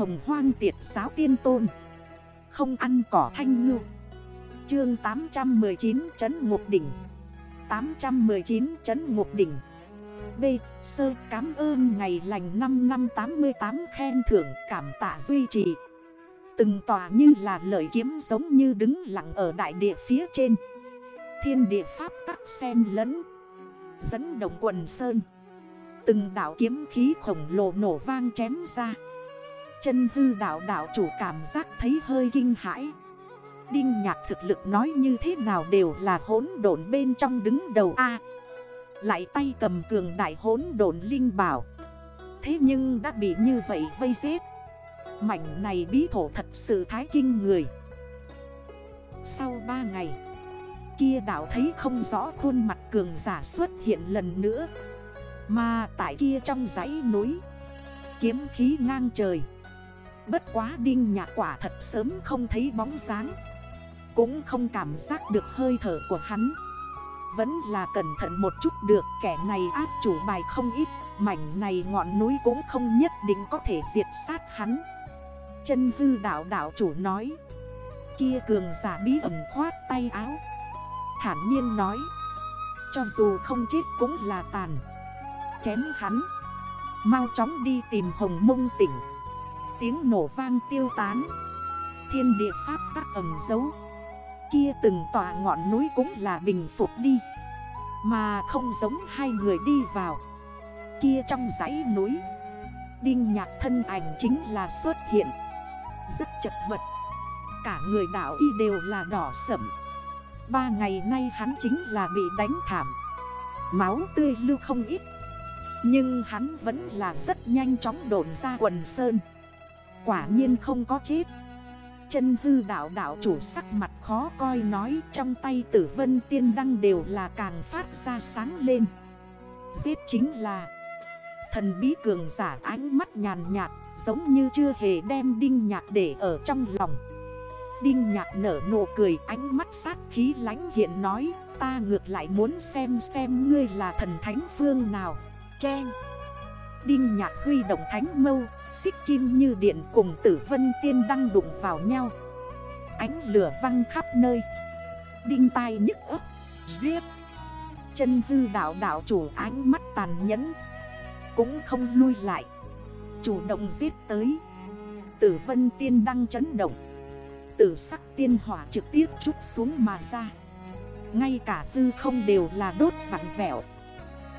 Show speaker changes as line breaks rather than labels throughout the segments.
hồng hoang tiệt giáo tiên tôn. Không ăn cỏ thanh ngư. Chương 819 Trấn Ngục Đỉnh. 819 Trấn Ngục Đỉnh. B. Sơ cảm ơn ngày lành 5 năm 88 khen thưởng cảm tạ duy trì. Từng tòa như là lợi kiếm giống như đứng lặng ở đại địa phía trên. Thiên địa pháp tắc sen lẫn. Dẫn đồng quần sơn. Từng đảo kiếm khí khổng lồ nổ vang chém ra. Chân hư đảo đảo chủ cảm giác thấy hơi kinh hãi. Đinh nhạc thực lực nói như thế nào đều là hốn độn bên trong đứng đầu A. Lại tay cầm cường đại hốn độn linh bảo. Thế nhưng đã bị như vậy vây giết. Mảnh này bí thổ thật sự thái kinh người. Sau 3 ngày, Kia đảo thấy không rõ khuôn mặt cường giả xuất hiện lần nữa. Mà tại kia trong dãy núi, Kiếm khí ngang trời. Bất quá đinh nhạc quả thật sớm không thấy bóng dáng. Cũng không cảm giác được hơi thở của hắn. Vẫn là cẩn thận một chút được, Kẻ này áp chủ bài không ít, Mảnh này ngọn núi cũng không nhất định có thể diệt sát hắn. Chân hư đảo đảo chủ nói. Kia cường giả bí ẩn khoát tay áo. Thản nhiên nói. Cho dù không chết cũng là tàn. Chém hắn. Mau chóng đi tìm hồng mông tỉnh. Tiếng nổ vang tiêu tán. Thiên địa pháp tắc ẩm dấu Kia từng tòa ngọn núi cũng là bình phục đi. Mà không giống hai người đi vào. Kia trong dãy núi. Đinh nhạc thân ảnh chính là xuất hiện. Rất chật vật. Cả người đảo y đều là đỏ sẩm Ba ngày nay hắn chính là bị đánh thảm. Máu tươi lưu không ít. Nhưng hắn vẫn là rất nhanh chóng đổn ra quần sơn. Quả nhiên không có chết. Chân hư đảo đảo chủ sắc mặt khó coi nói Trong tay tử vân tiên đăng đều là càng phát ra sáng lên. Giết chính là Thần bí cường giả ánh mắt nhàn nhạt, Giống như chưa hề đem đinh nhạc để ở trong lòng. Đinh nhạc nở nụ cười, ánh mắt sát khí lánh hiện nói, Ta ngược lại muốn xem xem ngươi là thần thánh phương nào. Chen. Đinh nhạc huy động thánh mâu, Xích kim như điện cùng tử vân tiên đăng đụng vào nhau. Ánh lửa văng khắp nơi. Đinh tai nhức ấp Giết. Chân hư đảo đảo chủ ánh mắt tàn nhẫn. Cũng không lui lại. Chủ động giết tới. Tử vân tiên đăng chấn động. Tử sắc tiên hỏa trực tiếp chút xuống mà ra. Ngay cả tư không đều là đốt vặn vẹo.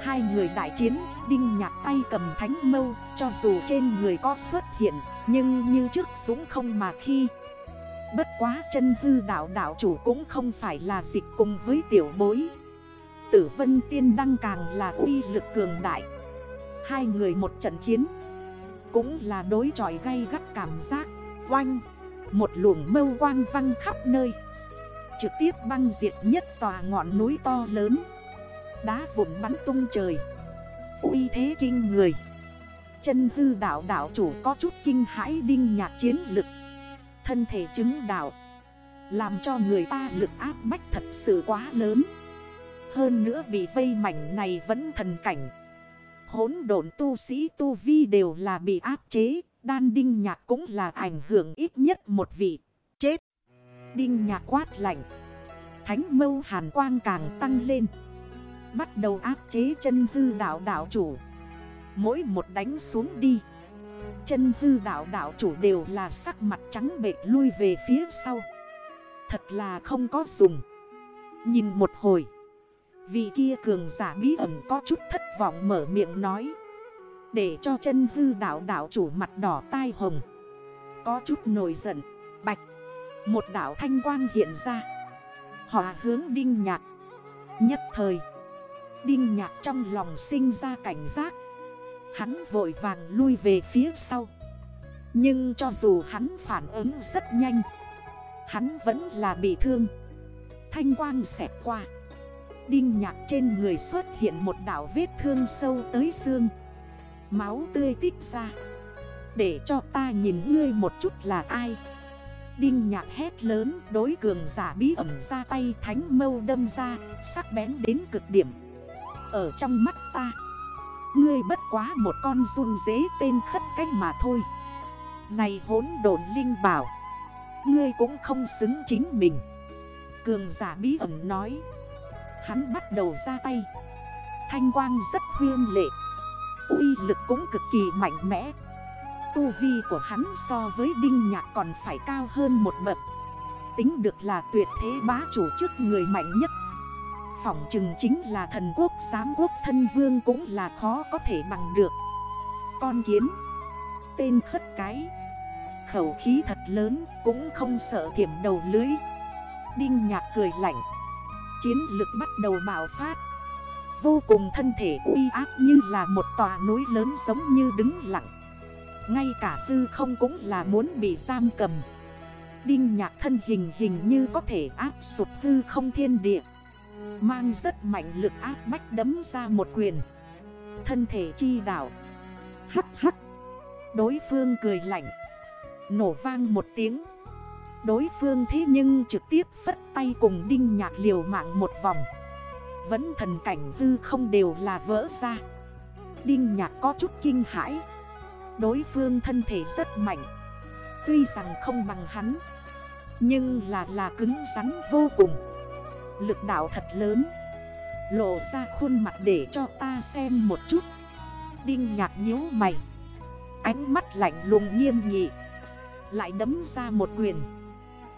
Hai người đại chiến, đinh nhạc tay cầm thánh mâu Cho dù trên người có xuất hiện Nhưng như trước súng không mà khi. Bất quá chân hư đảo đảo chủ cũng không phải là dịch cùng với tiểu bối. Tử vân tiên đăng càng là uy lực cường đại. Hai người một trận chiến Cũng là đối tròi gây gắt cảm giác. Oanh Một luồng mâu quang văng khắp nơi. Trực tiếp băng diệt nhất tòa ngọn núi to lớn. Đá vụn bắn tung trời. Uy thế kinh người. Chân hư đảo đảo chủ có chút kinh hãi đinh nhạc chiến lực. Thân thể chứng đảo Làm cho người ta lực áp bách thật sự quá lớn. Hơn nữa bị vây mảnh này vẫn thần cảnh. Hốn độn tu sĩ tu vi đều là bị áp chế, Đan đinh nhạc cũng là ảnh hưởng ít nhất một vị. Chết. Đinh nhạc quát lạnh. Thánh mâu hàn quang càng tăng lên. Bắt đầu áp chế chân hư đảo đảo chủ. Mỗi một đánh xuống đi, Chân hư đảo đảo chủ đều là sắc mặt trắng bệt lui về phía sau. Thật là không có dùng. Nhìn một hồi vì kia cường giả bí ẩn có chút thất vọng mở miệng nói, Để cho chân hư đảo đảo chủ mặt đỏ tai hồng. Có chút nổi giận, Bạch, Một đảo thanh quang hiện ra. Họ hướng đinh nhạt Nhất thời Đinh nhạc trong lòng sinh ra cảnh giác. Hắn vội vàng lui về phía sau. Nhưng cho dù hắn phản ứng rất nhanh, Hắn vẫn là bị thương. Thanh quang xẹt qua. Đinh nhạc trên người xuất hiện một đảo vết thương sâu tới xương. Máu tươi tích ra. Để cho ta nhìn ngươi một chút là ai? Đinh nhạc hét lớn, đối cường giả bí ẩn ra tay thánh mâu đâm ra, Sắc bén đến cực điểm ở trong mắt ta. Ngươi bất quá một con run dế tên khất cách mà thôi. Này hốn độn linh bảo, Ngươi cũng không xứng chính mình. Cường giả bí ẩn nói, Hắn bắt đầu ra tay. Thanh quang rất huyên lệ, uy lực cũng cực kỳ mạnh mẽ. Tu vi của hắn so với Đinh Nhạc còn phải cao hơn một bậc. Tính được là tuyệt thế bá chủ trước người mạnh nhất. Phỏng chừng chính là thần quốc, giám quốc, thân vương cũng là khó có thể bằng được. Con kiến, Tên khất cái, Khẩu khí thật lớn, cũng không sợ thiểm đầu lưới. Đinh nhạc cười lạnh, Chiến lực bắt đầu bạo phát. Vô cùng thân thể uy áp như là một tòa núi lớn giống như đứng lặng. Ngay cả tư không cũng là muốn bị giam cầm. Đinh nhạc thân hình hình như có thể áp sụp hư không thiên địa. Mang rất mạnh lực áp bách đấm ra một quyền. Thân thể chi đảo Hắc hắc. Đối phương cười lạnh. Nổ vang một tiếng. Đối phương thế nhưng trực tiếp phất tay cùng đinh nhạc liều mạng một vòng. Vẫn thần cảnh hư không đều là vỡ ra. Đinh nhạc có chút kinh hãi. Đối phương thân thể rất mạnh. Tuy rằng không bằng hắn, Nhưng là là cứng rắn vô cùng. Lực đạo thật lớn. Lộ ra khuôn mặt để cho ta xem một chút. Đinh nhạc nhíu mày. Ánh mắt lạnh lùng nghiêm nghị. Lại đấm ra một quyền.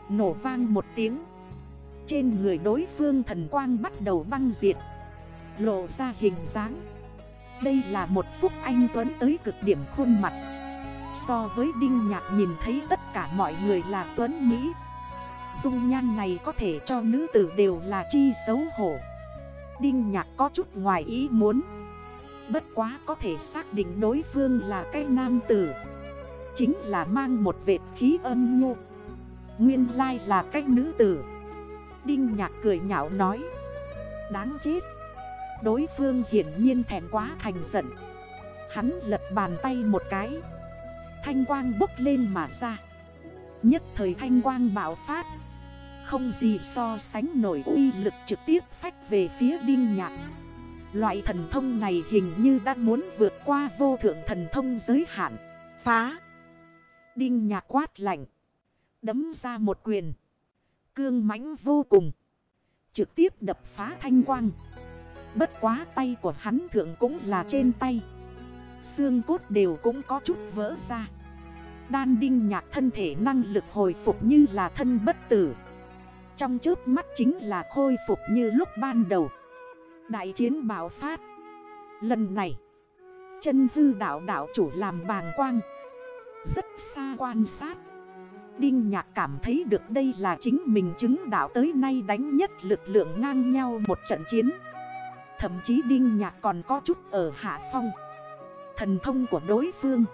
Nổ vang một tiếng. Trên người đối phương thần quang bắt đầu băng diệt. Lộ ra hình dáng. Đây là một phúc anh Tuấn tới cực điểm khuôn mặt. So với Đinh Nhạc nhìn thấy tất cả mọi người là Tuấn Mỹ. Dung nhan này có thể cho nữ tử đều là chi xấu hổ. Đinh Nhạc có chút ngoài ý muốn. Bất quá có thể xác định đối phương là cái nam tử. Chính là mang một vệt khí âm nhu. Nguyên lai là cái nữ tử. Đinh nhạc cười nhạo nói. Đáng chết. Đối phương hiển nhiên thèm quá thành giận. Hắn lật bàn tay một cái. Thanh quang bốc lên mà ra. Nhất thời thanh quang bạo phát. Không gì so sánh nổi uy lực trực tiếp phách về phía đinh nhạc. Loại thần thông này hình như đã muốn vượt qua vô thượng thần thông giới hạn. Phá! Đinh nhạc quát lạnh. Đấm ra một quyền. Cương mãnh vô cùng. Trực tiếp đập phá thanh quang. Bất quá tay của hắn thượng cũng là trên tay. Xương cốt đều cũng có chút vỡ ra. Đan đinh nhạc thân thể năng lực hồi phục như là thân bất tử. Trong trước mắt chính là khôi phục như lúc ban đầu. Đại chiến bảo phát. Lần này, Chân hư đảo đảo chủ làm bàng quang. Rất xa quan sát. Đinh nhạc cảm thấy được đây là chính mình chứng đảo tới nay đánh nhất lực lượng ngang nhau một trận chiến. Thậm chí Đinh nhạc còn có chút ở hạ phong. Thần thông của đối phương.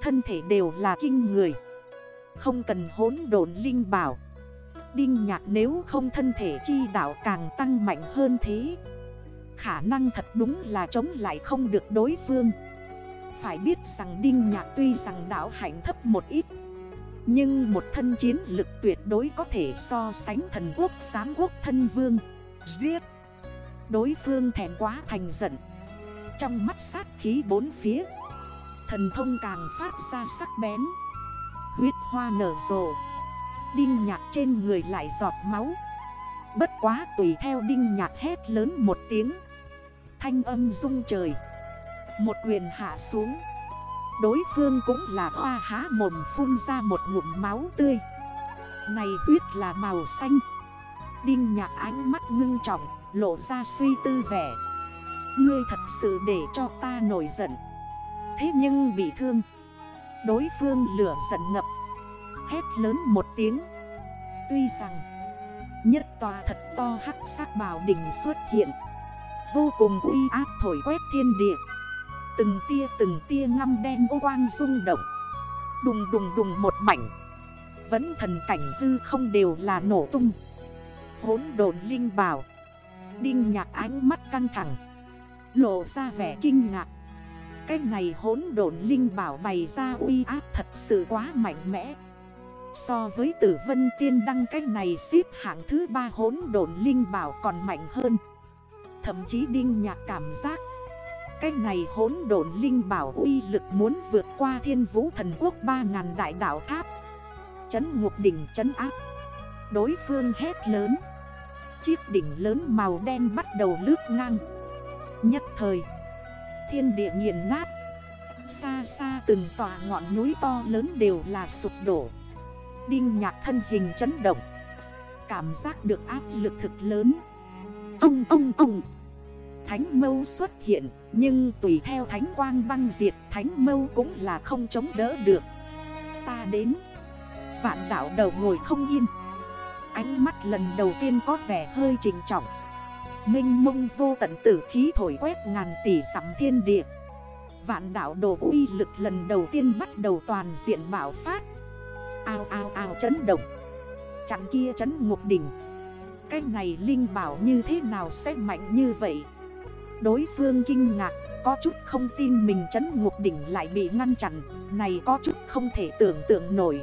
Thân thể đều là kinh người. Không cần hốn độn linh bảo. Đinh nhạc nếu không thân thể chi đảo càng tăng mạnh hơn thế, Khả năng thật đúng là chống lại không được đối phương. Phải biết rằng Đinh Nhạc tuy rằng đảo hạnh thấp một ít, Nhưng một thân chiến lực tuyệt đối có thể so sánh thần quốc, giám quốc, thân vương. Giết! Đối phương thèm quá thành giận. Trong mắt sát khí bốn phía Thần thông càng phát ra sắc bén. Huyết hoa nở rộ. Đinh nhạc trên người lại giọt máu. Bất quá tùy theo đinh nhạc hét lớn một tiếng. Thanh âm rung trời. Một quyền hạ xuống. Đối phương cũng là hoa há mồm phun ra một ngụm máu tươi. Này huyết là màu xanh. Đinh nhạc ánh mắt ngưng trọng, Lộ ra suy tư vẻ. Ngươi thật sự để cho ta nổi giận. Thế nhưng bị thương. Đối phương lửa giận ngập. Hét lớn một tiếng. Tuy rằng, Nhất tòa thật to hắc sắc bào đỉnh xuất hiện. Vô cùng uy áp thổi quét thiên địa. Từng tia từng tia ngăm đen ô quang rung động. Đùng đùng đùng một mảnh. Vẫn thần cảnh hư không đều là nổ tung. Hốn đồn linh bảo. Đinh nhạc ánh mắt căng thẳng. Lộ ra vẻ kinh ngạc. Cái này hốn đồn linh bảo bày ra uy áp thật sự quá mạnh mẽ. So với tử vân tiên đăng cái này xếp hạng thứ ba hốn đồn linh bảo còn mạnh hơn. Thậm chí Đinh Nhạc cảm giác, Cái này hốn độn linh bảo uy lực muốn vượt qua thiên vũ thần quốc 3.000 đại đảo tháp. Chấn ngục đỉnh chấn áp, Đối phương hét lớn. Chiếc đỉnh lớn màu đen bắt đầu lướt ngang. Nhất thời Thiên địa nghiền nát. Xa xa từng tòa ngọn núi to lớn đều là sụp đổ. Đinh nhạc thân hình chấn động. Cảm giác được áp lực thực lớn. Ông ông ông. Thánh mâu xuất hiện, Nhưng tùy theo thánh quang băng diệt, Thánh mâu cũng là không chống đỡ được. Ta đến. Vạn đảo đầu ngồi không yên. Ánh mắt lần đầu tiên có vẻ hơi trình trọng. Minh mông vô tận tử khí thổi quét ngàn tỷ sắm thiên địa. Vạn đảo đồ uy lực lần đầu tiên bắt đầu toàn diện bảo phát. Ao ao ao chấn động. Chặn kia chấn ngục đỉnh. Cái này Linh bảo như thế nào sẽ mạnh như vậy? Đối phương kinh ngạc, Có chút không tin mình chấn ngục đỉnh lại bị ngăn chặn. Này có chút không thể tưởng tượng nổi.